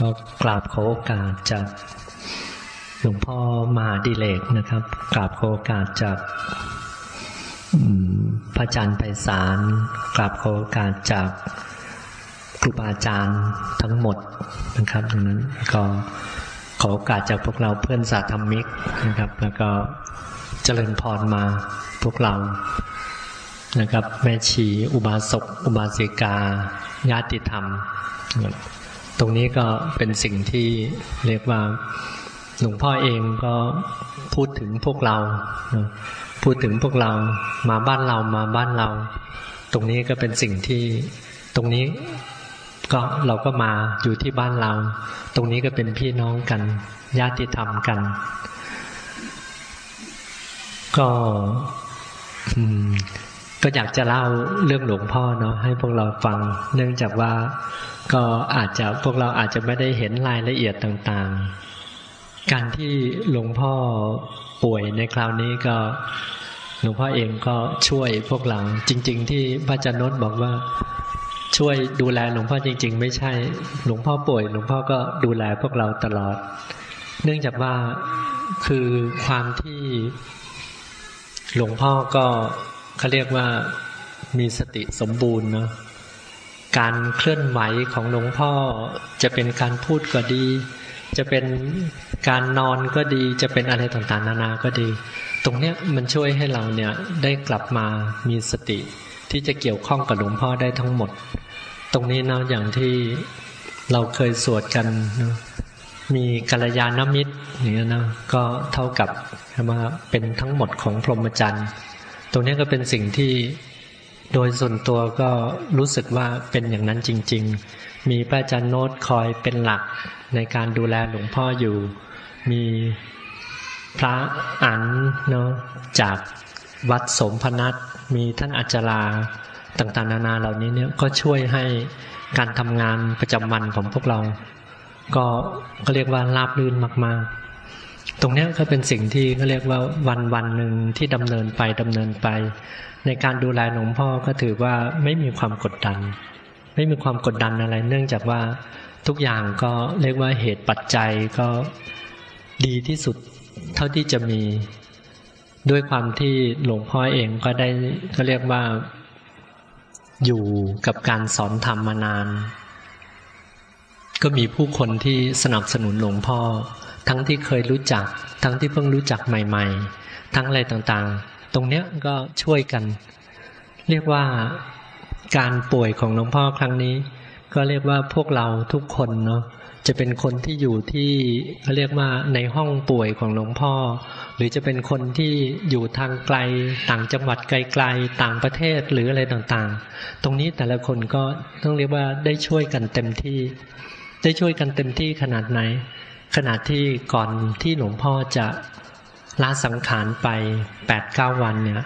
ก็กราบขอโอกาสจากหลวงพ่อมหาดิเลกนะครับกราบขอโอกาสจากพระอาจารย์ไพศาลกราบขอโอกาสจากครูบาอาจารย์ทั้งหมดนะครับดังนั้นก็ขอโอกาสจากพวกเราเพื่อนสาธรรมิกนะครับ แล้วก็เจริญพรมาพวกเรานะครับ แม่ชีอุบาสกอุบาสิกาญาติธรรม ตรงนี้ก็เป็นสิ่งที่เรียกว่าหลวงพ่อเองก็พูดถึงพวกเรา พูดถึงพวกเรามาบ้านเรามาบ้านเรา ตรงนี้ก็เป็นสิ่งที่ตรงนี้ก็เราก็มาอยู่ที่บ้านเรา ตรงนี้ก็เป็นพี่น้องกันญาติธรรมกัน ก็ก็อยากจะเล่าเรื่องหลวงพ่อเนาะให้พวกเราฟัง เนื่องจากว่า ก็อาจจะพวกเราอาจจะไม่ได้เห็นรายละเอียดต่างๆ การที่หลวงพ่อป่วยในคราวนี้ก็หลวงพ่อเองก็ช่วยพวกเราจริง ๆ ที่พระจันนท์บอกว่าช่วยดูแลหลวงพ่อจริง ๆ ไม่ใช่ หลวงพ่อป่วย หลวงพ่อก็ดูแลพวกเราตลอด เนื่องจากว่าคือความที่หลวงพ่อก็เขาเรียกว่ามีสติสมบูรณ์เนาะ การเคลื่อนไหวของหลวงพ่อ จะเป็นการพูดก็ดี จะเป็นการนอนก็ดี จะเป็นอะไรต่างๆ นานาก็ดี ตรงเนี้ยมันช่วยให้เราเนี่ยได้กลับมามีสติ ที่จะเกี่ยวข้องกับหลวงพ่อได้ทั้งหมด ตรงนี้นะอย่างที่เราเคยสวดกันนะมีกัลยาณมิตรอย่างนี้นะก็เท่ากับมาเป็นทั้งหมดของพรหมจรรย์ ตรงนี้ก็เป็นสิ่งที่ โดยส่วนตัวก็รู้สึกว่าเป็นอย่างนั้นจริง ๆ มีพระอาจารย์โน้ตคอยเป็นหลักในการดูแลหลวงพ่ออยู่ มีพระอันเนาะจากวัดสมพนัทมีท่านอาจาราต่างๆ นานาเหล่านี้เนี่ยก็ช่วยให้การทำงานประจำวันของพวกเรา ก็ก็เรียกว่าราบรื่นมาก ๆ ตรงนี้ก็เป็นสิ่งที่เขาเรียกว่าวันวันหนึ่งที่ดำเนินไปดำเนินไป ในการดูแลหลวงพ่อก็ถือว่าไม่มีความกดดัน ไม่มีความกดดันอะไร เนื่องจากว่าทุกอย่างก็เรียกว่าเหตุปัจจัยก็ดีที่สุดเท่าที่จะมีด้วยความที่หลวงพ่อเองก็ได้ก็เรียกว่าอยู่กับการสอนธรรมมานาน ก็มีผู้คนที่สนับสนุนหลวงพ่อ ทั้งที่เคยรู้จัก ทั้งที่เพิ่งรู้จักใหม่ ๆ ทั้งอะไรต่างๆ ตรงเนี้ยก็ช่วยกัน เรียกว่าการป่วยของหลวงพ่อครั้งนี้ ก็เรียกว่าพวกเราทุกคนเนาะจะเป็นคนที่อยู่ที่เขาเรียกว่าในห้องป่วยของหลวงพ่อ หรือจะเป็นคนที่อยู่ทางไกลต่างจังหวัดไกลๆต่างประเทศหรืออะไรต่างๆ ตรงนี้แต่ละคนก็ต้องเรียกว่าได้ช่วยกันเต็มที่ ได้ช่วยกันเต็มที่ขนาดไหน ขนาดที่ก่อนที่หลวงพ่อจะลาสังขารไป8ปดเก้าวันเนี่ย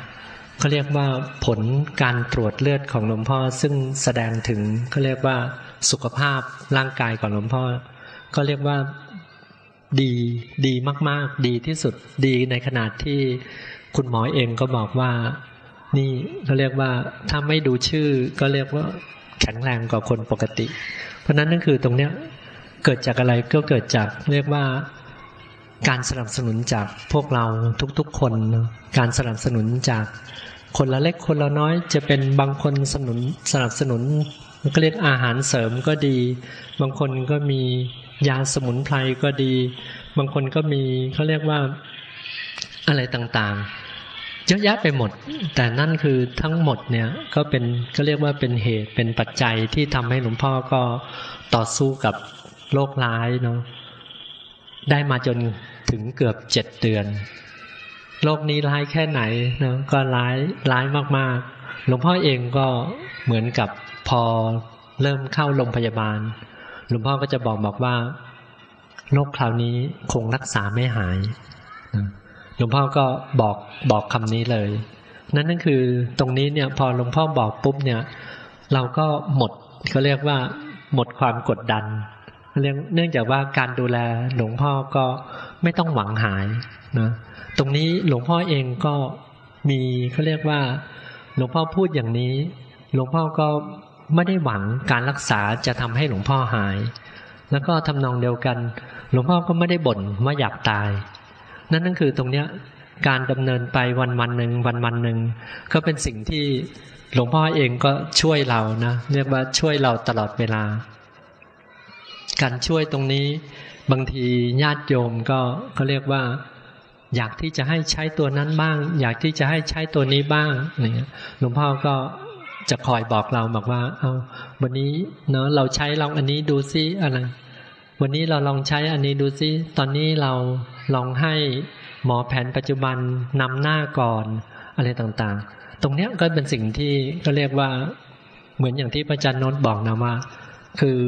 เขาเรียกว่าผลการตรวจเลือดของหลวงพ่อซึ่งแสดงถึงเขาเรียกว่าสุขภาพร่างกายของหลวงพ่อ ก็เรียกว่าดีดีมาก ๆ ดีที่สุดดีในขนาดที่คุณหมอเองก็บอกว่านี่เขาเรียกว่าถ้าไม่ดูชื่อก็เรียกว่าแข็งแรงกว่าคนปกติ เพราะนั้นนั่นคือตรงเนี้ย เกิดจากอะไรก็เกิดจากเรียกว่าการสนับสนุนจากพวกเราทุกๆคน การสนับสนุนจากคนละเล็กคนละน้อย จะเป็นบางคนสนุนสนับสนุนก็เรียกอาหารเสริมก็ดี บางคนก็มียาสมุนไพรก็ดี บางคนก็มีเขาเรียกว่าอะไรต่างๆ เยอะแยะไปหมด แต่นั่นคือทั้งหมดเนี่ยก็เป็นก็เรียกว่าเป็นเหตุเป็นปัจจัยที่ทำให้หลวงพ่อก็ต่อสู้กับ โรคร้ายเนาะได้มาจนถึงเกือบเจ็ดเดือนโรคนี้ร้ายแค่ไหนเนาะก็ร้ายร้ายมากๆ หลวงพ่อเองก็เหมือนกับพอเริ่มเข้าโรงพยาบาล หลวงพ่อก็จะบอกบอกว่าโรคคราวนี้คงรักษาไม่หายหลวงพ่อก็บอกบอกคำนี้เลย นั่นนั่นคือตรงนี้เนี่ยพอหลวงพ่อบอกปุ๊บเนี่ย เราก็หมดเขาเรียกว่าหมดความกดดัน เนื่องจากว่าการดูแลหลวงพ่อก็ไม่ต้องหวังหายนะตรงนี้หลวงพ่อเองก็มีเขาเรียกว่า หลวงพ่อพูดอย่างนี้ หลวงพ่อก็ไม่ได้หวังการรักษาจะทำให้หลวงพ่อหาย แล้วก็ทำนองเดียวกัน หลวงพ่อก็ไม่ได้บ่นว่าอยากตาย นั่นนั่นคือตรงเนี้ยการดำเนินไปวันวันหนึ่งวันวันหนึ่งก็เป็นสิ่งที่หลวงพ่อเองก็ช่วยเรานะเรียกว่าช่วยเราตลอดเวลา การช่วยตรงนี้บางทีญาติโยมก็ก็เรียกว่า อยากที่จะให้ใช้ตัวนั้นบ้าง อยากที่จะให้ใช้ตัวนี้บ้างเนี่ยหลวงพ่อก็จะคอยบอกเราบอกว่า เอาวันนี้เนาะเราใช้ลองอันนี้ดูซิอะไร วันนี้เราลองใช้อันนี้ดูซิ ตอนนี้เราลองให้หมอแผนปัจจุบันนำหน้าก่อนอะไรต่างๆ ตรงเนี้ยก็เป็นสิ่งที่ก็เรียกว่า เหมือนอย่างที่พระอาจารย์นนท์บอกนะว่า คือ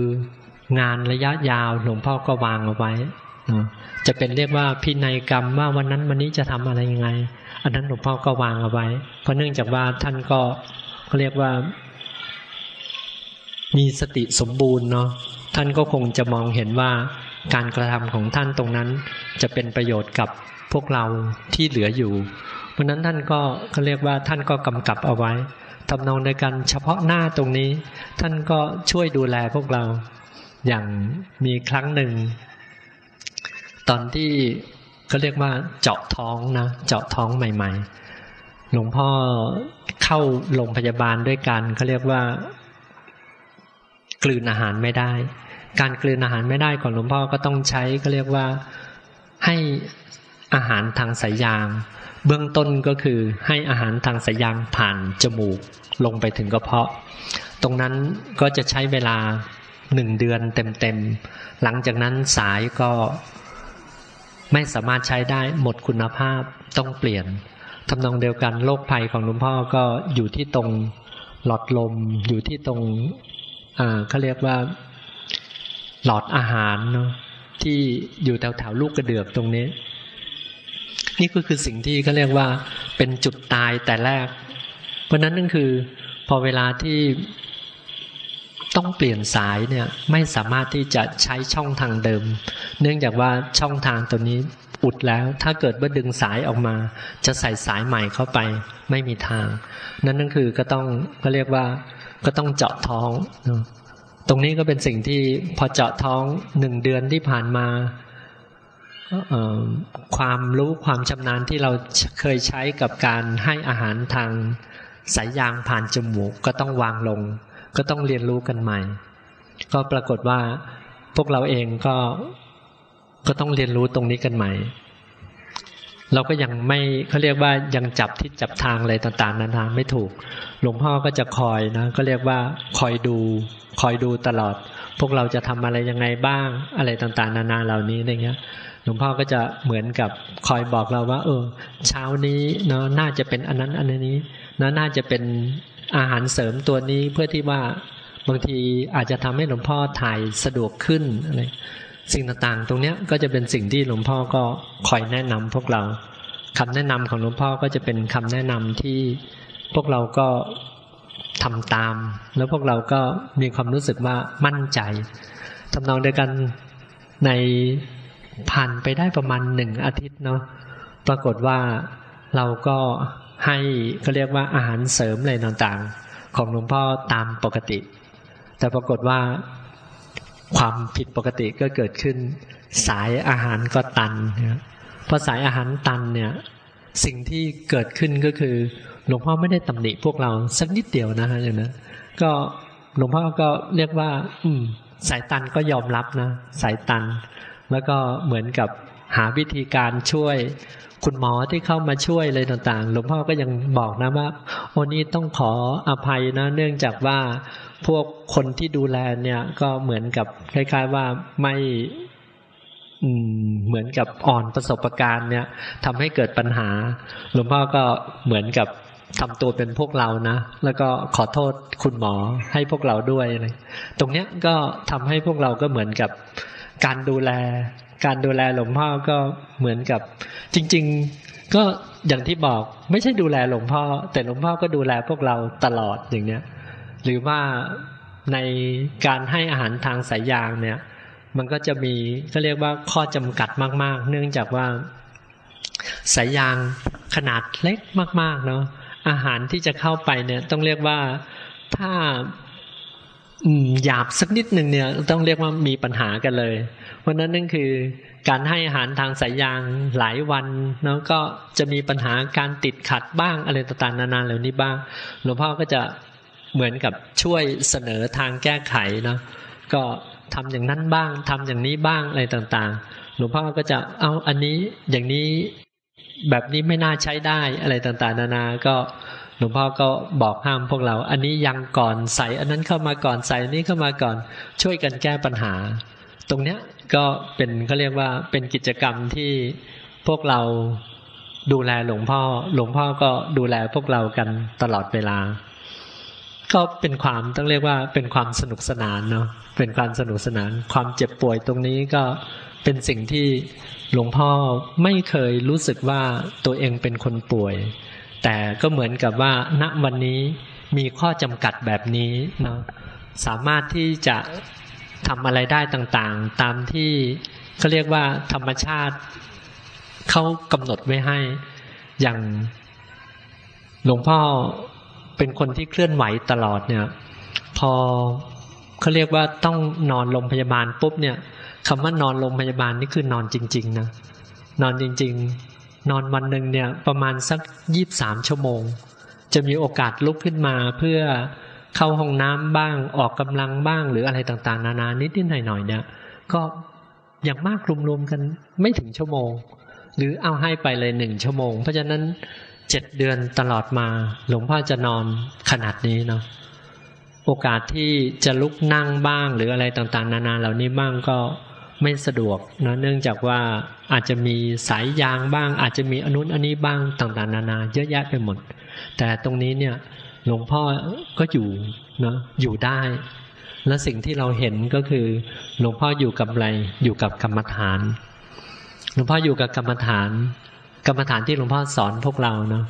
งานระยะยาวหลวงพ่อก็วางเอาไว้จะเป็นเรียกว่าพินัยกรรมว่าวันนั้นวันนี้จะทำอะไรยังไง อันนั้นหลวงพ่อก็วางเอาไว้ เพราะเนื่องจากว่าท่านก็เขาเรียกว่า มีสติสมบูรณ์เนาะท่านก็คงจะมองเห็นว่าการกระทำของท่านตรงนั้น จะเป็นประโยชน์กับพวกเราที่เหลืออยู่ เพราะนั้นท่านก็เขาเรียกว่าท่านก็กำกับเอาไว้ทำนองในการเฉพาะหน้าตรงนี้ ท่านก็ช่วยดูแลพวกเรา อย่างมีครั้งหนึ่ง ตอนที่เขาเรียกว่าเจาะท้องนะ เจาะท้องใหม่ ๆ หลวงพ่อเข้าโรงพยาบาลด้วยกันเขาเรียกว่า กลืนอาหารไม่ได้ การกลืนอาหารไม่ได้ของหลวงพ่อก็ต้องใช้เขาเรียกว่าให้อาหารทางสายยาง เบื้องต้นก็คือให้อาหารทางสายยางผ่านจมูกลงไปถึงกระเพาะ ตรงนั้นก็จะใช้เวลา หนึ่งเดือนเต็มๆ หลังจากนั้นสายก็ไม่สามารถใช้ได้หมดคุณภาพต้องเปลี่ยนทำนองเดียวกันโรคภัยของหลวงพ่อก็อยู่ที่ตรงหลอดลม อยู่ที่ตรงอ่าเขาเรียกว่าหลอดอาหารเนาะที่อยู่แถวแถวลูกกระเดือกตรงนี้ นี่ก็คือสิ่งที่เขาเรียกว่าเป็นจุดตายแต่แรก เพราะนั้นนั่นคือพอเวลาที่ ต้องเปลี่ยนสายเนี่ยไม่สามารถที่จะใช้ช่องทางเดิม เนื่องจากว่าช่องทางตัวนี้อุดแล้ว ถ้าเกิดว่าดึงสายออกมา จะใส่สายใหม่เข้าไปไม่มีทาง นั่นนั่นคือก็ต้องก็เรียกว่าก็ต้องเจาะท้องตรงนี้ก็เป็นสิ่งที่พอเจาะท้องหนึ่งเดือนที่ผ่านมาความรู้ความชำนาญที่เราเคยใช้กับการให้อาหารทางสายยางผ่านจมูกก็ต้องวางลง ก็ต้องเรียนรู้กันใหม่ ก็ปรากฏว่าพวกเราเองก็ก็ต้องเรียนรู้ตรงนี้กันใหม่ เราก็ยังไม่เขาเรียกว่ายังจับทิศจับทางอะไรต่างๆนานาไม่ถูก หลวงพ่อก็จะคอยนะก็เรียกว่าคอยดู คอยดูตลอด พวกเราจะทำอะไรยังไงบ้างอะไรต่างๆ นานาเหล่านี้อะไรเงี้ยหลวงพ่อก็จะเหมือนกับคอยบอกเราว่า เออ เช้านี้เนาะน่าจะเป็นอันนั้นอันนี้นะน่าจะเป็น อาหารเสริมตัวนี้เพื่อที่ว่าบางทีอาจจะทำให้หลวงพ่อถ่ายสะดวกขึ้นอะไรสิ่งต่างๆ ตรงเนี้ยก็จะเป็นสิ่งที่หลวงพ่อก็คอยแนะนำพวกเราคำแนะนำของหลวงพ่อก็จะเป็นคำแนะนำที่พวกเราก็ทำตาม แล้วพวกเราก็มีความรู้สึกว่ามั่นใจทำนองเดียวกันในผ่านไปได้ประมาณหนึ่งอาทิตย์เนาะปรากฏว่าเราก็ ให้ก็เรียกว่าอาหารเสริมอะไรต่างๆ ของหลวงพ่อตามปกติ แต่ปรากฏว่าความผิดปกติก็เกิดขึ้น สายอาหารก็ตันเพราะสายอาหารตันเนี่ยสิ่งที่เกิดขึ้นก็คือ หลวงพ่อไม่ได้ตำหนิพวกเราสักนิดเดียวนะฮะอย่างนั้นก็หลวงพ่อก็เรียกว่า อืม สายตันก็ยอมรับนะ สายตัน แล้วก็เหมือนกับ หาวิธีการช่วย คุณหมอที่เข้ามาช่วยอะไรต่างๆ หลวงพ่อก็ยังบอกนะว่าโอ้นี้ต้องขออภัยนะ เนื่องจากว่าพวกคนที่ดูแลเนี่ยก็เหมือนกับคล้าย ๆว่าไม่เหมือนกับอ่อนประสบการณ์เนี่ยทำให้เกิดปัญหา หลวงพ่อก็เหมือนกับทำตัวเป็นพวกเรานะ แล้วก็ขอโทษคุณหมอให้พวกเราด้วยเลยตรงเนี้ยก็ทำให้พวกเราก็เหมือนกับการดูแล การดูแลหลวงพ่อก็เหมือนกับ จริง ๆ ก็อย่างที่บอกไม่ใช่ดูแลหลวงพ่อ แต่หลวงพ่อก็ดูแลพวกเราตลอดอย่างเนี้ย หรือว่าในการให้อาหารทางสายยางเนี่ย มันก็จะมีก็เรียกว่าข้อจำกัดมาก ๆ เนื่องจากว่าสายยางขนาดเล็กมาก ๆ เนาะอาหารที่จะเข้าไปเนี่ยต้องเรียกว่าถ้า หยาบสักนิดหนึ่งเนี่ย ต้องเรียกว่ามีปัญหากันเลย เพราะนั้นนั่นคือการให้อาหารทางสายยางหลายวันแล้วก็จะมีปัญหาการติดขัดบ้างอะไรต่างๆนานาเหล่านี้บ้างหลวงพ่อก็จะเหมือนกับช่วยเสนอทางแก้ไขเนาะก็ทำอย่างนั้นบ้างทำอย่างนี้บ้างอะไรต่างๆ หลวงพ่อก็จะเอาอันนี้อย่างนี้แบบนี้ไม่น่าใช้ได้อะไรต่างๆ นานาก็ หลวงพ่อก็บอกห้ามพวกเรา อันนี้ยังก่อนใส่ อันนั้นเข้ามาก่อนใส่นี้เข้ามาก่อนช่วยกันแก้ปัญหา ตรงเนี้ยก็เป็นเขาเรียกว่าเป็นกิจกรรมที่พวกเราดูแลหลวงพ่อ หลวงพ่อก็ดูแลพวกเรากันตลอดเวลา ก็เป็นความต้องเรียกว่าเป็นความสนุกสนานเนาะเป็นความสนุกสนาน ความเจ็บป่วยตรงนี้ก็เป็นสิ่งที่หลวงพ่อไม่เคยรู้สึกว่าตัวเองเป็นคนป่วย แต่ก็เหมือนกับว่า ณวันนี้มีข้อจำกัดแบบนี้เนาะสามารถที่จะทำอะไรได้ต่างๆ ตามที่เขาเรียกว่าธรรมชาติเขากำหนดไว้ให้ อย่างหลวงพ่อเป็นคนที่เคลื่อนไหวตลอดเนี่ย พอเขาเรียกว่าต้องนอนโรงพยาบาลปุ๊บเนี่ยคำว่านอนโรงพยาบาลนี่คือนอนจริง ๆ นะนอนจริง ๆ นอนวันหนึ่งเนี่ยประมาณสักยี่บสามชั่วโมง จะมีโอกาสลุกขึ้นมาเพื่อเข้าห้องน้ำบ้างออกกำลังบ้างหรืออะไรต่างๆ นานานิดๆหน่อยๆเนี่ยก็อย่างมากรวมๆกันไม่ถึงชั่วโมง หรือเอาให้ไปเลยหนึ่งชั่วโมง เพราะฉะนั้นเจ็ดเดือนตลอดมา หลวงพ่อจะนอนขนาดนี้เนาะโอกาสที่จะลุกนั่งบ้างหรืออะไรต่างๆ นานาเหล่านี้บ้างก็ ไม่สะดวกนะเนื่องจากว่าอาจจะมีสายยางบ้าง อาจจะมีอนุนอันนี้บ้างต่างๆ นานา เยอะแยะไปหมด แต่ตรงนี้เนี่ยหลวงพ่อก็อยู่นะอยู่ได้ และสิ่งที่เราเห็นก็คือหลวงพ่ออยู่กับอะไรอยู่กับกรรมฐาน หลวงพ่ออยู่กับกรรมฐาน กรรมฐานที่หลวงพ่อสอนพวกเราเนาะ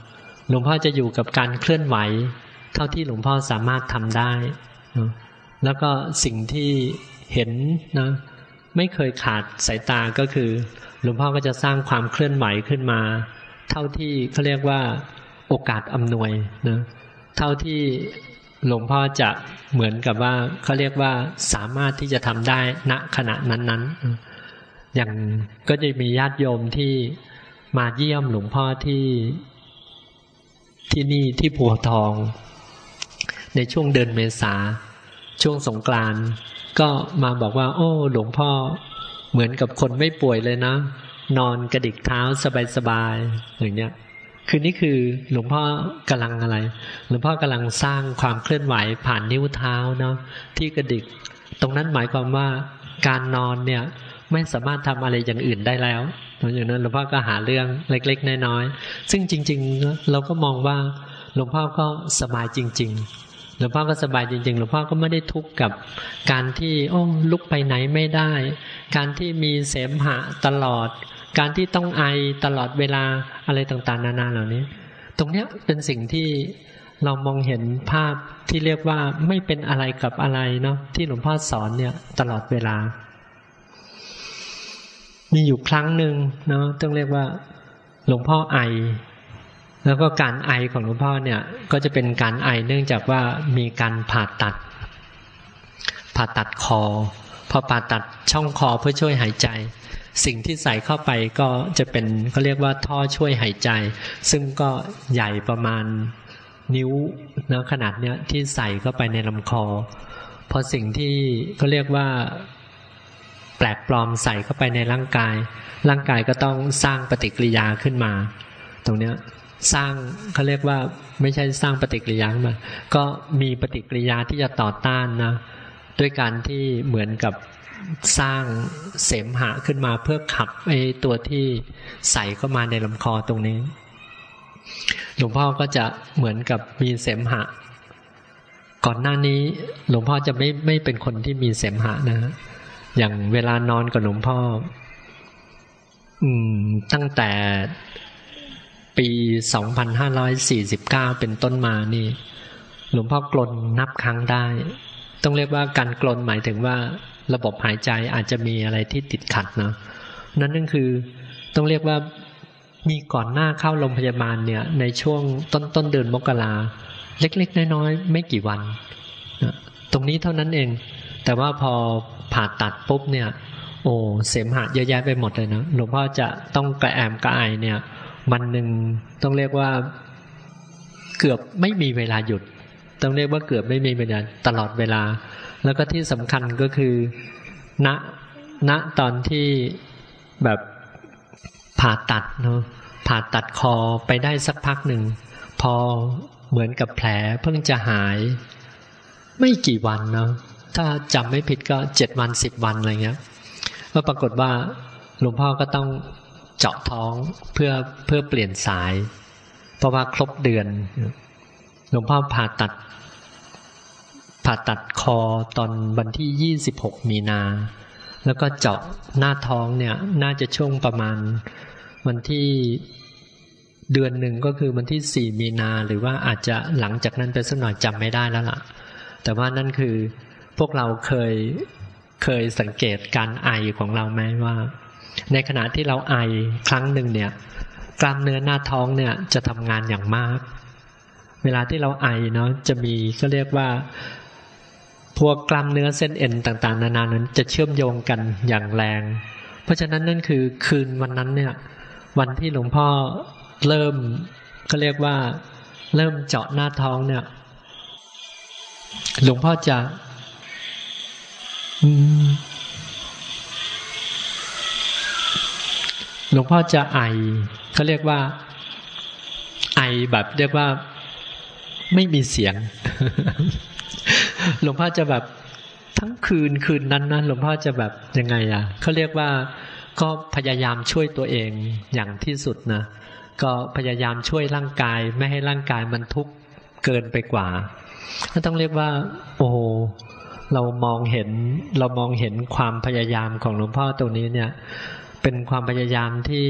หลวงพ่อจะอยู่กับการเคลื่อนไหว เท่าที่หลวงพ่อสามารถทำได้นะแล้วก็สิ่งที่เห็นนะ ไม่เคยขาดสายตาก็คือ หลวงพ่อก็จะสร้างความเคลื่อนไหวขึ้นมา เท่าที่เขาเรียกว่าโอกาสอำนวยนะเท่าที่หลวงพ่อจะเหมือนกับว่าเขาเรียกว่าสามารถที่จะทำได้ณขณะนั้นๆ อย่างก็จะมีญาติโยมที่มาเยี่ยมหลวงพ่อที่ที่นี่ที่ผัวทอง ในช่วงเดือนเมษาช่วงสงกราน ก็มาบอกว่า โอ้ หลวงพ่อเหมือนกับคนไม่ป่วยเลยนะ นอนกระดิกเท้าสบายๆอย่างเงี้ยคือนี่คือหลวงพ่อกำลังอะไร หลวงพ่อกำลังสร้างความเคลื่อนไหวผ่านนิ้วเท้าเนาะที่กระดิก ตรงนั้นหมายความว่าการนอนเนี่ยไม่สามารถทำอะไรอย่างอื่นได้แล้วอย่างนั้นหลวงพ่อก็หาเรื่องเล็ก ๆ น้อยๆซึ่งจริง ๆ เราก็มองว่าหลวงพ่อก็สบายจริง ๆ หลวงพ่อก็สบายจริงๆหลวงพ่อก็ไม่ได้ทุกข์กับการที่โอ้ลุกไปไหนไม่ได้ การที่มีเสมหะตลอด การที่ต้องไอตลอดเวลาอะไรต่างๆ นานาเหล่านี้ ตรงเนี้ยเป็นสิ่งที่เรามองเห็นภาพที่เรียกว่าไม่เป็นอะไรกับอะไรเนาะที่หลวงพ่อสอนเนี่ยตลอดเวลา มีอยู่ครั้งหนึ่งเนาะต้องเรียกว่า หลวงพ่อไอ แล้วก็การไอของหลวงพ่อเนี่ย ก็จะเป็นการไอเนื่องจากว่ามีการผ่าตัด ผ่าตัดคอพอผ่าตัดช่องคอเพื่อช่วยหายใจ สิ่งที่ใส่เข้าไปก็จะเป็นเขาเรียกว่าท่อช่วยหายใจ ซึ่งก็ใหญ่ประมาณนิ้วนะขนาดเนี้ยที่ใส่เข้าไปในลำคอ พอสิ่งที่เขาเรียกว่าแปลกปลอมใส่เข้าไปในร่างกาย ร่างกายก็ต้องสร้างปฏิกิริยาขึ้นมา ตรงเนี้ย สร้างเขาเรียกว่าไม่ใช่สร้างปฏิกิริยามา ก็มีปฏิกิริยาที่จะต่อต้านนะ ด้วยการที่เหมือนกับสร้างเสมหะขึ้นมาเพื่อขับไอ้ตัวที่ใส่เข้ามาในลำคอตรงนี้ หลวงพ่อก็จะเหมือนกับมีเสมหะ ก่อนหน้านี้หลวงพ่อจะไม่ไม่เป็นคนที่มีเสมหะนะ อย่างเวลานอนกับหลวงพ่อ อืม ตั้งแต่ ปี 2549 เป็นต้นมานี่ หลวงพ่อกลนนับครั้งได้ ต้องเรียกว่าการกลนหมายถึงว่าระบบหายใจอาจจะมีอะไรที่ติดขัดเนาะนั่นนั่นคือต้องเรียกว่ามีก่อนหน้าเข้าโรงพยาบาลเนี่ย ในช่วงต้นต้นเดือนมกราเล็กๆ น้อยๆ ไม่กี่วันนะตรงนี้เท่านั้นเอง แต่ว่าพอผ่าตัดปุ๊บเนี่ย โอ้เสมหะเยอะแยะไปหมดเลยนะหลวงพ่อจะต้องกระแอมกระไอเนี่ย วันหนึ่งต้องเรียกว่าเกือบไม่มีเวลาหยุด ต้องเรียกว่าเกือบไม่มีเวลาตลอดเวลา แล้วก็ที่สำคัญก็คือณณตอนที่แบบผ่าตัดเนาะผ่าตัดคอไปได้สักพักหนึ่ง พอเหมือนกับแผลเพิ่งจะหาย ไม่กี่วันเนาะถ้าจำไม่ผิดก็เจ็ดวันสิบวันอะไรเงี้ยก็ปรากฏว่าหลวงพ่อก็ต้อง เจาะท้องเพื่อเพื่อเปลี่ยนสาย เพราะว่าครบเดือนหลวงพ่อผ่าตัด ผ่าตัดคอตอนวันที่ยี่สิบหกมีนา แล้วก็เจาะหน้าท้องเนี่ย น่าจะช่วงประมาณวันที่เดือนหนึ่งก็คือวันที่สี่มีนา หรือว่าอาจจะหลังจากนั้นไปสักหน่อยจำไม่ได้แล้วล่ะ แต่ว่านั่นคือพวกเราเคยเคยสังเกตการไอของเราไหมว่า ในขณะที่เราไอครั้งหนึ่งเนี่ย กล้ามเนื้อหน้าท้องเนี่ยจะทำงานอย่างมาก เวลาที่เราไอเนาะจะมีก็เรียกว่าพวกกล้ามเนื้อเส้นเอ็นต่างๆ นานานั้นจะเชื่อมโยงกันอย่างแรง เพราะฉะนั้นนั่นคือคืนวันนั้นเนี่ย วันที่หลวงพ่อเริ่มก็เรียกว่า เริ่มเจาะหน้าท้องเนี่ย หลวงพ่อจะ อืม ลวงพ่อจะไอเขาเรียกว่า ไอแบบ เรียกว่าไม่มีเสียง หลวงพ่อจะแบบทั้งคืนคืนนั้นนะหลวงพ่อจะแบบยังไงอะเขาเรียกว่าก็พยายามช่วยตัวเองอย่างที่สุดนะก็พยายามช่วยร่างกาย ไม่ให้ร่างกายมันทุกข์เกินไปกว่าก็ต้องเรียกว่า โอ้เรามองเห็น เรามองเห็นความพยายามของหลวงพ่อตรงนี้เนี่ย เป็นความพยายามที่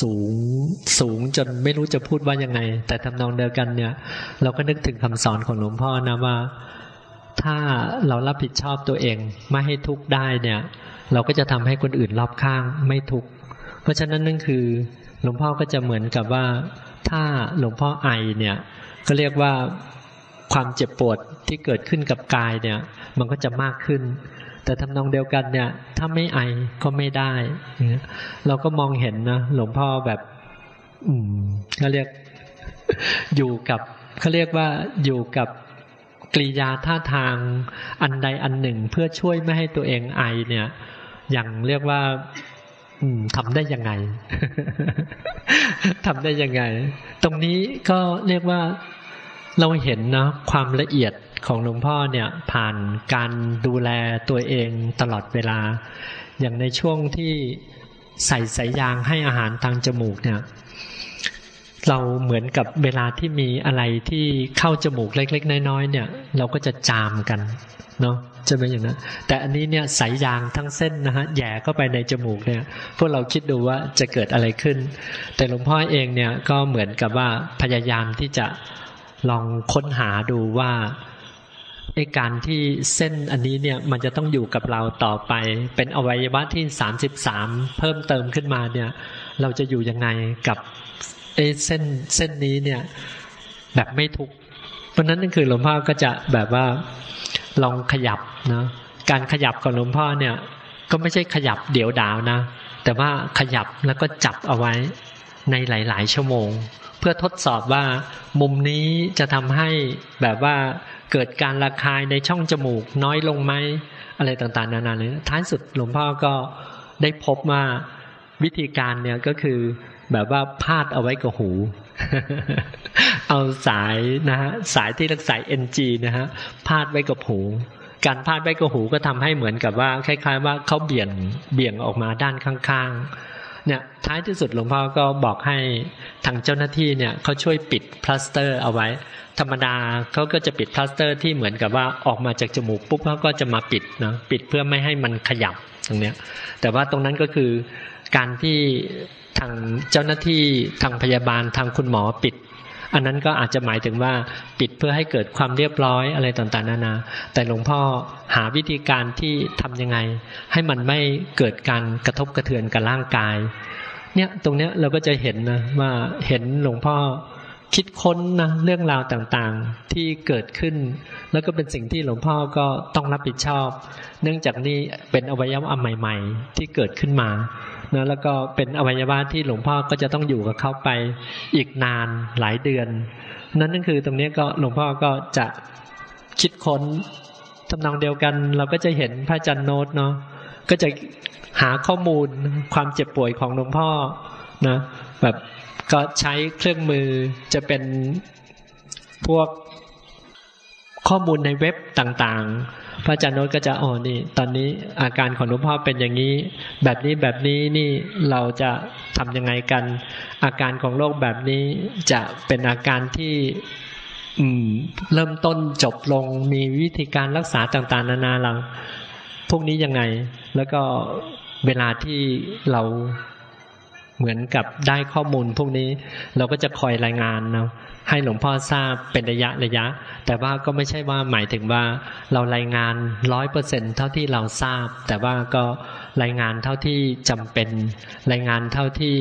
สูงสูงจนไม่รู้จะพูดว่ายังไง แต่ทำนองเดียวกันเนี่ย เราก็นึกถึงคำสอนของหลวงพ่อนะว่า ถ้าเรารับผิดชอบตัวเอง ไม่ให้ทุกข์ได้เนี่ย เราก็จะทำให้คนอื่นรอบข้างไม่ทุกข์เพราะฉะนั้นนั่นคือ หลวงพ่อก็จะเหมือนกับว่า ถ้าหลวงพ่อไอเนี่ย ก็เรียกว่าความเจ็บปวดที่เกิดขึ้นกับกายเนี่ย มันก็จะมากขึ้น แต่ทำนองเดียวกันเนี่ย ถ้าไม่ไอก็ไม่ได้เราก็มองเห็นนะหลวงพ่อแบบ อืมเขาเรียกอยู่กับเขาเรียกว่าอยู่กับกริยาท่าทางอันใดอันหนึ่ง เพื่อช่วยไม่ให้ตัวเองไอเนี่ย อย่างเรียกว่าอืมทำได้ยังไง ทำได้ยังไง ตรงนี้ก็เรียกว่าเราเห็นนะความละเอียด ของหลวงพ่อเนี่ยผ่านการดูแลตัวเองตลอดเวลา อย่างในช่วงที่ใส่สายยางให้อาหารทางจมูกเนี่ยเราเหมือนกับเวลาที่มีอะไรที่เข้าจมูกเล็ก ๆ น้อยๆเนี่ย เราก็จะจามกันเนาะจะเป็นอย่างนั้นแต่อันนี้เนี่ยสายยางทั้งเส้นนะฮะแย่เข้าไปในจมูกเนี่ยพวกเราคิดดูว่าจะเกิดอะไรขึ้น แต่หลวงพ่อเองเนี่ยก็เหมือนกับว่าพยายามที่จะลองค้นหาดูว่า ไอการที่เส้นอันนี้เนี่ยมันจะต้องอยู่กับเราต่อไป เป็นอวัยวะที่สามสิบสามเพิ่มเติมขึ้นมาเนี่ย เราจะอยู่ยังไงกับไอ้เส้นเส้นนี้เนี่ย แบบไม่ทุกเพราะนั้นนั่นคือหลวงพ่อก็จะแบบว่าลองขยับนะการขยับของหลวงพ่อเนี่ย ก็ไม่ใช่ขยับเดี๋ยวดาวนะ แต่ว่าขยับแล้วก็จับเอาไว้ในหลาย ๆ ชั่วโมง เพื่อทดสอบว่ามุมนี้จะทำให้แบบว่า เกิดการระคายในช่องจมูกน้อยลงไหมอะไรต่างๆ นานาเลยท้ายสุดหลวงพ่อก็ได้พบว่าวิธีการเนี่ยก็คือแบบว่าพาดเอาไว้กับหู เอาสายนะฮะสายที่รักษา NG นจีนะฮะพาดไว้กับหู การพาดไว้กับหูก็ทำให้เหมือนกับว่า คล้าย ๆ ว่าเขาเบี่ยงเบี่ยงออกมาด้านข้างๆ เนี่ยท้ายที่สุดหลวงพ่อก็บอกให้ทางเจ้าหน้าที่เนี่ยเขาช่วยปิดพลาสเตอร์เอาไว้ ธรรมดาเขาก็จะปิดพลาสเตอร์ที่เหมือนกับว่าออกมาจากจมูกปุ๊บเขาก็จะมาปิดนะปิดเพื่อไม่ให้มันขยับตรงเนี้ย แต่ว่าตรงนั้นก็คือการที่ทางเจ้าหน้าที่ทางพยาบาลทางคุณหมอปิด อันนั้นก็อาจจะหมายถึงว่าปิดเพื่อให้เกิดความเรียบร้อยอะไรต่างๆนานา แต่หลวงพ่อหาวิธีการที่ทํำยังไง ให้มันไม่เกิดการกระทบกระเทือนกับร่างกาย เนี่ยตรงเนี้ยเราก็จะเห็นนะว่าเห็นหลวงพ่อคิดค้นนะเรื่องราวต่างๆที่เกิดขึ้น แล้วก็เป็นสิ่งที่หลวงพ่อก็ต้องรับผิดชอบ เนื่องจากนี่เป็นอวัยวะใหม่ ๆ ที่เกิดขึ้นมา นะแล้วก็เป็นอวัยวะที่หลวงพ่อก็จะต้องอยู่กับเขาไปอีกนานหลายเดือน นั่นนั่นคือตรงนี้ก็หลวงพ่อก็จะคิดค้นทำนองเดียวกัน เราก็จะเห็นพระจันโนตเนาะก็จะหาข้อมูลความเจ็บป่วยของหลวงพ่อนะแบบก็ใช้เครื่องมือจะเป็นพวกข้อมูลในเว็บต่างๆ พระอาจารย์โน้ตก็จะอ๋อนี่ ตอนนี้อาการของหลวงพ่อเป็นอย่างนี้ แบบนี้แบบนี้นี่เราจะทำยังไงกัน อาการของโรคแบบนี้จะเป็นอาการที่เริ่มต้นจบลงมีวิธีการรักษาต่างๆ นานาเราพวกนี้ยังไง แล้วก็เวลาที่เรา เหมือนกับได้ข้อมูลพวกนี้เราก็จะคอยรายงานเนะให้หลวงพ่อทราบเป็นระยะระยะ แต่ว่าก็ไม่ใช่ว่าหมายถึงว่าเรารายงานร้อยเปอร์เซ็นเท่าที่เราทราบ แต่ว่าก็รายงานเท่าที่จำเป็น รายงานเท่าที่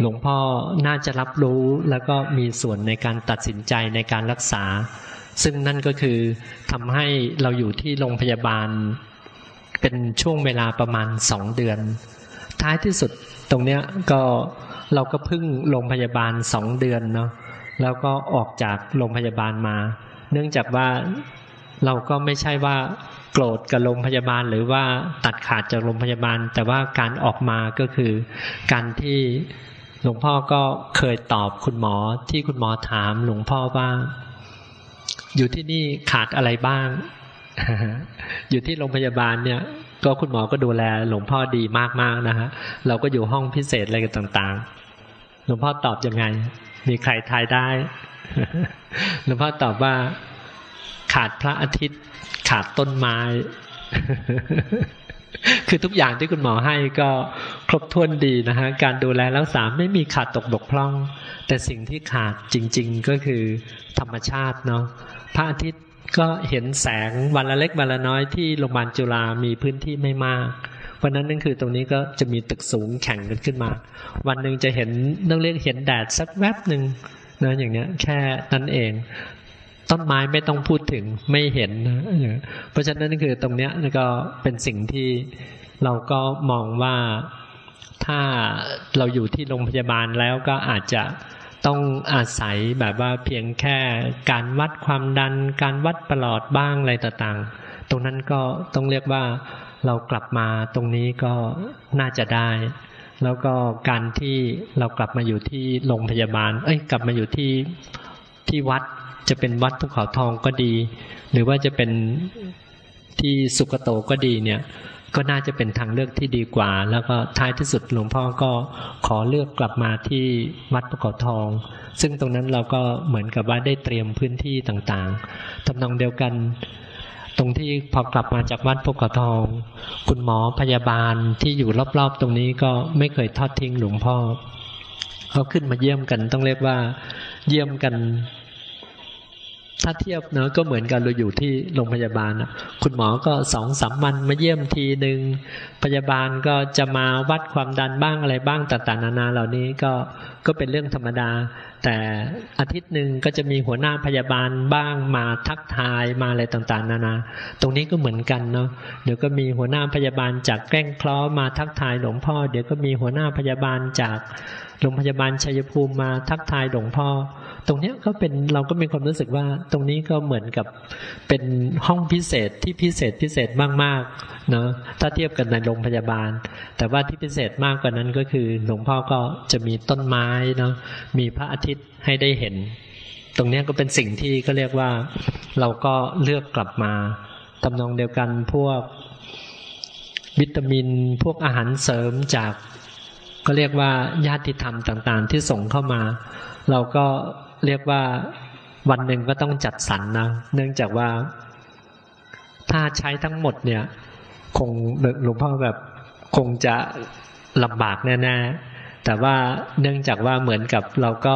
หลวงพ่อน่าจะรับรู้แล้วก็มีส่วนในการตัดสินใจในการรักษา ซึ่งนั่นก็คือทำให้เราอยู่ที่โรงพยาบาล เป็นช่วงเวลาประมาณสองเดือน ท้ายที่สุดตรงเนี้ยก็เราก็พึ่งโรงพยาบาลสองเดือนเนาะแล้วก็ออกจากโรงพยาบาลมา เนื่องจากว่าเราก็ไม่ใช่ว่าโกรธกับโรงพยาบาล หรือว่าตัดขาดจากโรงพยาบาล แต่ว่าการออกมาก็คือ การที่หลวงพ่อก็เคยตอบคุณหมอที่คุณหมอถามหลวงพ่อว่า อยู่ที่นี่ขาดอะไรบ้าง อยู่ที่โรงพยาบาลเนี่ย ก็คุณหมอก็ดูแลหลวงพ่อดีมากๆนะฮะเราก็อยู่ห้องพิเศษอะไรกันต่างๆ หลวงพ่อตอบยังไง มีใครทายได้ หลวงพ่อตอบว่าขาดพระอาทิตย์ ขาดต้นไม้ คือทุกอย่างที่คุณหมอให้ก็ครบถ้วนดีนะฮะการดูแลรักษาไม่มีขาดตกบกพร่อง แต่สิ่งที่ขาดจริง ๆก็คือธรรมชาติเนาะพระอาทิตย์ ก็เห็นแสงวันละเล็กวันละน้อยที่โรงพยาบาลจุฬามีพื้นที่ไม่มาก เพราะนั้นนั่นคือตรงนี้ก็จะมีตึกสูงแข่งกันขึ้นมา วันหนึ่งจะเห็นต้องเรียกเห็นแดดสักแวบหนึ่งนะอย่างเนี้ย แค่นั้นเอง ต้นไม้ไม่ต้องพูดถึงไม่เห็นนะเพราะฉะนั้นคือตรงเนี้ยก็เป็นสิ่งที่เราก็มองว่าถ้าเราอยู่ที่โรงพยาบาลแล้วก็อาจจะ ต้องอาศัยแบบว่าเพียงแค่การวัดความดัน การวัดประหลอดบ้างอะไรต่างๆ ตรงนั้นก็ต้องเรียกว่าเรากลับมาตรงนี้ก็น่าจะได้ แล้วก็การที่เรากลับมาอยู่ที่โรงพยาบาล เอ้ยกลับมาอยู่ที่ที่วัดจะเป็นวัดภูเขาทองก็ดี หรือว่าจะเป็นที่สุกโตก็ดีเนี่ย ก็น่าจะเป็นทางเลือกที่ดีกว่า แล้วก็ท้ายที่สุดหลวงพ่อก็ขอเลือกกลับมาที่วัดประกอบทอง ซึ่งตรงนั้นเราก็เหมือนกับว่าได้เตรียมพื้นที่ต่างๆทำนองเดียวกัน ตรงที่พอกลับมาจากวัดพกทอง คุณหมอพยาบาลที่อยู่รอบๆ ตรงนี้ก็ไม่เคยทอดทิ้งหลวงพ่อเขาขึ้นมาเยี่ยมกันต้องเรียกว่า เยี่ยมกัน ถ้าเทียบเนอะก็เหมือนกันเราอยู่ที่โรงพยาบาลคุณหมอก็สองสามวันมาเยี่ยมทีหนึ่งพยาบาลก็จะมาวัดความดันบ้างอะไรบ้างต่างๆนานาเหล่านี้ก็ก็เป็นเรื่องธรรมดา แต่อาทิตย์หนึ่งก็จะมีหัวหน้าพยาบาลบ้างมาทักทายมาอะไรต่างๆ นานา ตรงนี้ก็เหมือนกันเนาะเดี๋ยวก็มีหัวหน้าพยาบาลจากแกล้งคล้อมาทักทายหลวงพ่อ เดี๋ยวก็มีหัวหน้าพยาบาลจาก โรงพยาบาลชัยภูมิมาทักทายหลวงพ่อ ตรงนี้ก็เป็นเราก็มีความรู้สึกว่า ตรงนี้ก็เหมือนกับเป็นห้องพิเศษที่พิเศษพิเศษมากๆเนาะถ้าเทียบกันในโรงพยาบาล แต่ว่าที่พิเศษมากกว่านั้นก็คือ หลวงพ่อก็จะมีต้นไม้เนาะมีพระอาทิตย์ให้ได้เห็น ตรงนี้ก็เป็นสิ่งที่ก็เรียกว่าเราก็เลือกกลับมาตำนองเดียวกันพวกวิตามินพวกอาหารเสริมจาก ก็เรียกว่าญาติธรรมต่างๆ ที่ส่งเข้ามา เราก็เรียกว่าวันหนึ่งก็ต้องจัดสรรนะ เนื่องจากว่า ถ้าใช้ทั้งหมดเนี่ย คงหลวงพ่อแบบคงจะลำบากแน่ๆ แต่ว่าเนื่องจากว่าเหมือนกับเราก็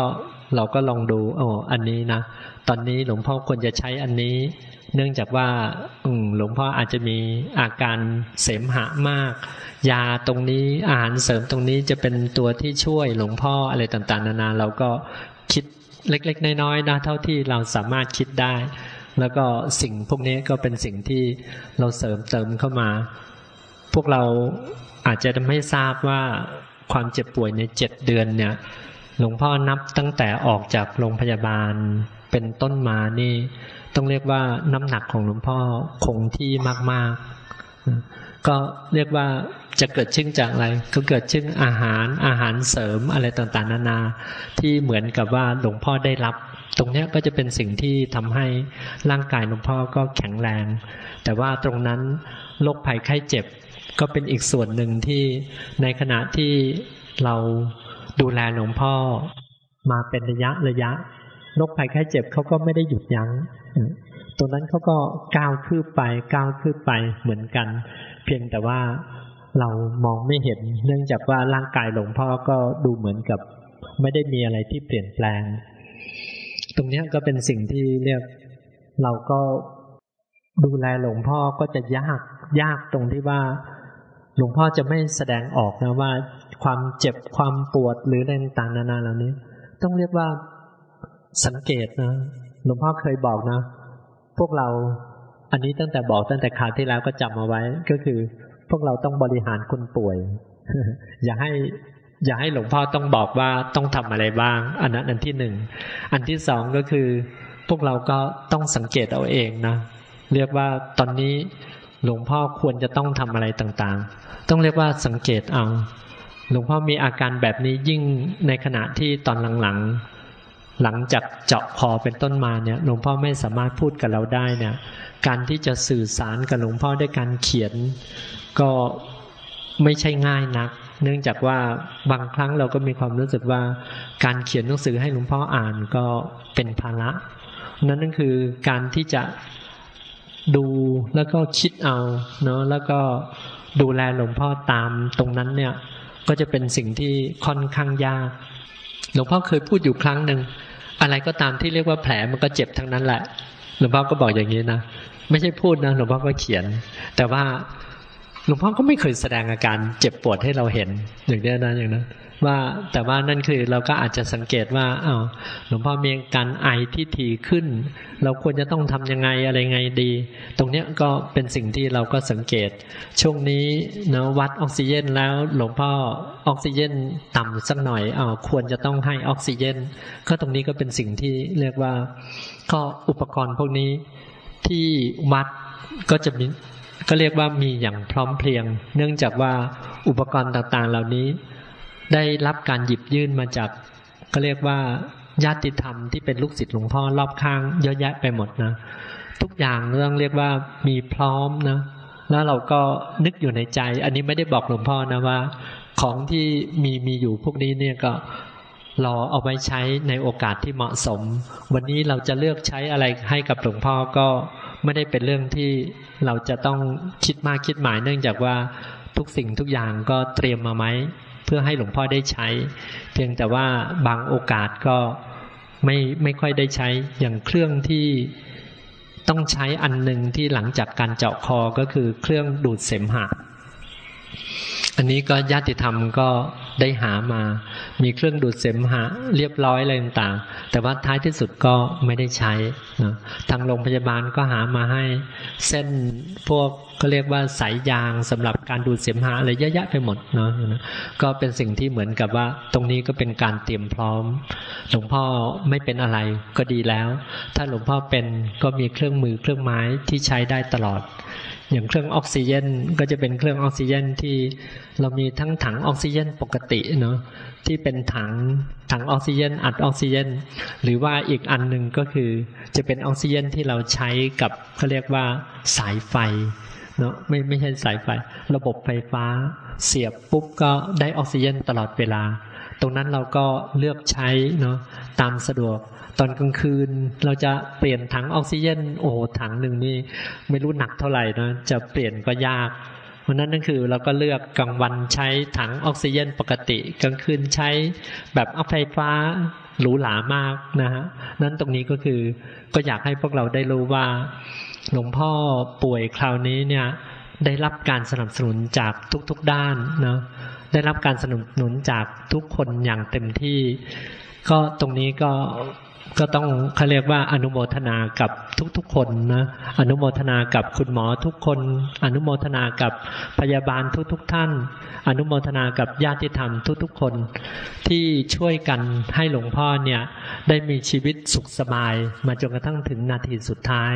เราก็ลองดูโอ้อันนี้นะ ตอนนี้หลวงพ่อควรจะใช้อันนี้ เนื่องจากว่าหลวงพ่ออาจจะมีอาการเสมหะมาก ยาตรงนี้อาหารเสริมตรงนี้จะเป็นตัวที่ช่วยหลวงพ่ออะไรต่างๆ นานาเราก็คิดเล็กๆ น้อยๆนะเท่าที่เราสามารถคิดได้ แล้วก็สิ่งพวกนี้ก็เป็นสิ่งที่เราเสริมเติมเข้ามา พวกเราอาจจะไม่ทราบว่าความเจ็บป่วยในเจ็ดเดือนเนี่ย หลวงพ่อนับตั้งแต่ออกจากโรงพยาบาล เป็นต้นมานี่ ต้องเรียกว่าน้ำหนักของหลวงพ่อคงที่มากๆ ก็เรียกว่าจะเกิดชึ่งจากอะไร ก็เกิดชึ่งอาหารอาหารเสริมอะไรต่างๆ นานา ที่เหมือนกับว่าหลวงพ่อได้รับ ตรงนี้ก็จะเป็นสิ่งที่ทำให้ร่างกายหลวงพ่อก็แข็งแรง แต่ว่าตรงนั้นโรคภัยไข้เจ็บก็เป็นอีกส่วนหนึ่งที่ในขณะที่เราดูแลหลวงพ่อมาเป็นระยะระยะ โรคภัยไข้เจ็บเขาก็ไม่ได้หยุดยัง้งตรงนั้นเขาก็ก้าวคืบไปก้าวคืบไปเหมือนกัน เพียงแต่ว่าเรามองไม่เห็น เนื่องจากว่าร่างกายหลวงพ่อก็ดูเหมือนกับ ไม่ได้มีอะไรที่เปลี่ยนแปลง ตรงนี้ก็เป็นสิ่งที่เรียกเราก็ดูแลหลวงพ่อก็จะยากยากตรงที่ว่า หลวงพ่อจะไม่แสดงออกนะว่า ความเจ็บความปวดหรืออะไรต่างๆนานาเหล่านี้ ต้องเรียกว่า สังเกตนะหลวงพ่อเคยบอกนะ พวกเราอันนี้ตั้งแต่บอกตั้งแต่ข่าวที่แล้วก็จำเอาไว้ ก็คือ พวกเราต้องบริหารคนป่วย อย่าให้ อย่าให้หลวงพ่อต้องบอกว่าต้องทำอะไรบ้าง อันนั้นอันที่หนึ่งอันที่สองก็คือ พวกเราก็ต้องสังเกตเอาเองนะเรียกว่าตอนนี้หลวงพ่อควรจะต้องทำอะไรต่างๆ ต้องเรียกว่าสังเกตเอาหลวงพ่อมีอาการแบบนี้ยิ่งในขณะที่ตอนหลังๆ หลังจากเจาะคอเป็นต้นมาเนี่ยหลวงพ่อไม่สามารถพูดกับเราได้เนี่ย การที่จะสื่อสารกับหลวงพ่อด้วยการเขียน ก็ไม่ใช่ง่ายนัก เนื่องจากว่าบางครั้งเราก็มีความรู้สึกว่า การเขียนหนังสือให้หลวงพ่ออ่านก็เป็นภาระนั่นนั่นคือการที่จะดูแล้วก็คิดเอาเนาะแล้วก็ดูแลหลวงพ่อตามตรงนั้นเนี่ย ก็จะเป็นสิ่งที่ค่อนข้างยากหลวงพ่อเคยพูดอยู่ครั้งหนึ่ง อะไรก็ตามที่เรียกว่าแผลมันก็เจ็บทั้งนั้นแหละหลวงพ่อก็บอกอย่างนี้นะไม่ใช่พูดนะหลวงพ่อก็เขียน แต่ว่า หลวงพ่อก็ไม่เคยแสดงอาการเจ็บปวดให้เราเห็นอย่างนี้นะอย่างนั้นว่าแต่ว่านั่นคือเราก็อาจจะสังเกตว่าอ้าวหลวงพ่อมีการไอที่ถี่ขึ้น เราควรจะต้องทํำยังไงอะไรไงดี ตรงเนี้ยก็เป็นสิ่งที่เราก็สังเกต ช่วงนี้นะวัดออกซิเจนแล้วหลวงพ่อออกซิเจนต่ำสักหน่อยอ้าวควรจะต้องให้ออกซิเจน ก็ตรงนี้ก็เป็นสิ่งที่เรียกว่า ก็อุปกรณ์พวกนี้ที่วัดก็จะมี ก็เรียกว่ามีอย่างพร้อมเพรียง เนื่องจากว่าอุปกรณ์ต่างๆ เหล่านี้ ได้รับการหยิบยื่นมาจากก็เรียกว่าญาติธรรมที่เป็นลูกศิษย์หลวงพ่อรอบข้างเยอะแยะไปหมดนะ ทุกอย่างเรื่องเรียกว่ามีพร้อมนะแล้วเราก็นึกอยู่ในใจ อันนี้ไม่ได้บอกหลวงพ่อนะว่า ของที่มีมีอยู่พวกนี้เนี่ยก็รอเอาไว้ใช้ในโอกาสที่เหมาะสม วันนี้เราจะเลือกใช้อะไรให้กับหลวงพ่อก็ ไม่ได้เป็นเรื่องที่เราจะต้องคิดมากคิดหมายเนื่องจากว่าทุกสิ่งทุกอย่างก็เตรียมมาไหมเพื่อให้หลวงพ่อได้ใช้ เพียงแต่ว่าบางโอกาสก็ไม่ไม่ค่อยได้ใช้อย่างเครื่องที่ต้องใช้อันหนึ่งที่หลังจากการเจาะคอก็คือเครื่องดูดเสมหะ อันนี้ก็ญาติธรรมก็ได้หามา มีเครื่องดูดเสมหะเรียบร้อยอะไรต่างๆ แต่ว่าท้ายที่สุดก็ไม่ได้ใช้นะทางโรงพยาบาลก็หามาให้เส้นพวกก็เรียกว่าสายยางสำหรับการดูดเสมหะอะไรเยอะแยะไปหมดเนาะก็เป็นสิ่งที่เหมือนกับว่า ตรงนี้ก็เป็นการเตรียมพร้อม หลวงพ่อไม่เป็นอะไรก็ดีแล้ว ถ้าหลวงพ่อเป็นก็มีเครื่องมือเครื่องไม้ที่ใช้ได้ตลอด อย่างเครื่องออกซิเจนก็จะเป็นเครื่องออกซิเจนที่เรามีทั้งถังออกซิเจนปกติเนาะที่เป็นถังถังออกซิเจนอัดออกซิเจนหรือว่าอีกอันหนึ่งก็คือจะเป็นออกซิเจนที่เราใช้กับเขาเรียกว่าสายไฟเนาะไม่ไม่ใช่สายไฟ ระบบไฟฟ้าเสียบปุ๊บก็ได้ออกซิเจนตลอดเวลา ตรงนั้นเราก็เลือกใช้เนาะตามสะดวก ตอนกลางคืนเราจะเปลี่ยนถังออกซิเจนโอ้ถังหนึ่งนี่ไม่รู้หนักเท่าไหร่นะจะเปลี่ยนก็ยากเพราะนั้นนั่นคือเราก็เลือกกลางวันใช้ถังออกซิเจนปกติกลางคืนใช้แบบเอาไฟฟ้าหรูหรามากนะฮะนั้นตรงนี้ก็คือก็อยากให้พวกเราได้รู้ว่า หลวงพ่อป่วยคราวนี้เนี่ยได้รับการสนับสนุนจากทุกๆด้านเนาะ ได้รับการสนับสนุนจากทุกคนอย่างเต็มที่ ก็ตรงนี้ก็ก็ต้องเขาเรียกว่าอนุโมทนากับทุกๆคนนะอนุโมทนากับคุณหมอทุกคน อนุโมทนากับพยาบาลทุกๆท่าน อนุโมทนากับญาติธรรมทุกๆคน ที่ช่วยกันให้หลวงพ่อเนี่ย ได้มีชีวิตสุขสบายมาจนกระทั่งถึงนาทีสุดท้าย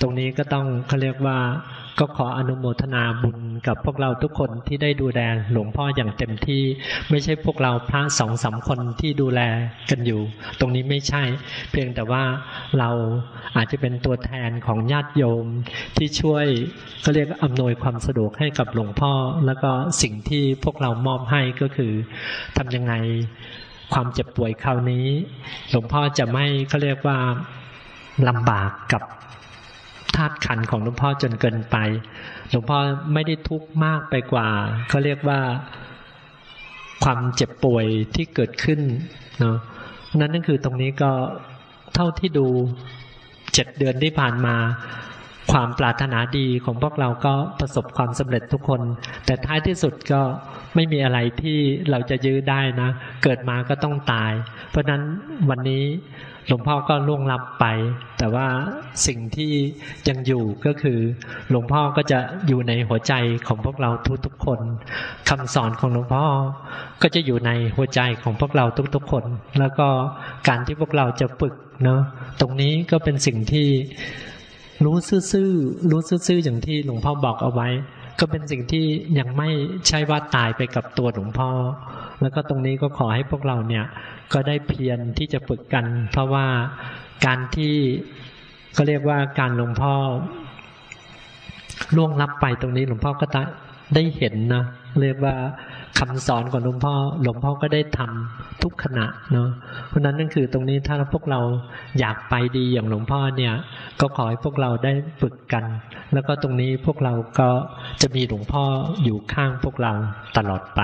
ตรงนี้ก็ต้องเขาเรียกว่าก็ขออนุโมทนาบุญกับพวกเราทุกคนที่ได้ดูแลหลวงพ่ออย่างเต็มที่ไม่ใช่พวกเราพระสองสาคนที่ดูแลกันอยู่ ตรงนี้ไม่ใช่ เพียงแต่ว่าเราอาจจะเป็นตัวแทนของญาติโยมที่ช่วยก็เรียกอำนวยความสะดวกให้กับหลวงพ่อ แล้วก็สิ่งที่พวกเรามอบให้ก็คือทำยังไง ความเจ็บป่วยคราวนี้ หลวงพ่อจะไม่เขาเรียกว่าลำบากกับธาตุขันของหลวงพ่อจนเกินไป หลวงพ่อไม่ได้ทุกข์มากไปกว่าเขาเรียกว่าความเจ็บป่วยที่เกิดขึ้นเนาะนั้นนั่นคือตรงนี้ก็เท่าที่ดูเจ็ดเดือนที่ผ่านมา ความปรารถนาดีของพวกเราก็ประสบความสำเร็จทุกคน แต่ท้ายที่สุดก็ไม่มีอะไรที่เราจะยื้อได้นะ เกิดมาก็ต้องตาย เพราะนั้นวันนี้หลวงพ่อก็ล่วงลับไป แต่ว่าสิ่งที่ยังอยู่ก็คือ หลวงพ่อก็จะอยู่ในหัวใจของพวกเราทุกๆคนคำสอนของหลวงพ่อก็จะอยู่ในหัวใจของพวกเราทุกๆคน แล้วก็การที่พวกเราจะฝึกเนาะตรงนี้ก็เป็นสิ่งที่ รู้ซื่อๆรู้ซื่อๆอย่างที่หลวงพ่อบอกเอาไว้ ก็เป็นสิ่งที่ยังไม่ใช่ว่าตายไปกับตัวหลวงพ่อ แล้วก็ตรงนี้ก็ขอให้พวกเราเนี่ยก็ได้เพียรที่จะฝึกกัน เพราะว่าการที่ก็เรียกว่าการหลวงพ่อล่วงลับไปตรงนี้หลวงพ่อก็ได้เห็นนะ เรียกว่าคำสอนของหลวงพ่อ หลวงพ่อก็ได้ทำทุกขณะเนาะเพราะนั้นนั่นคือตรงนี้ถ้าพวกเราอยากไปดีอย่างหลวงพ่อเนี่ย ก็ขอให้พวกเราได้ฝึกกัน แล้วก็ตรงนี้พวกเราก็จะมีหลวงพ่ออยู่ข้างพวกเราตลอดไป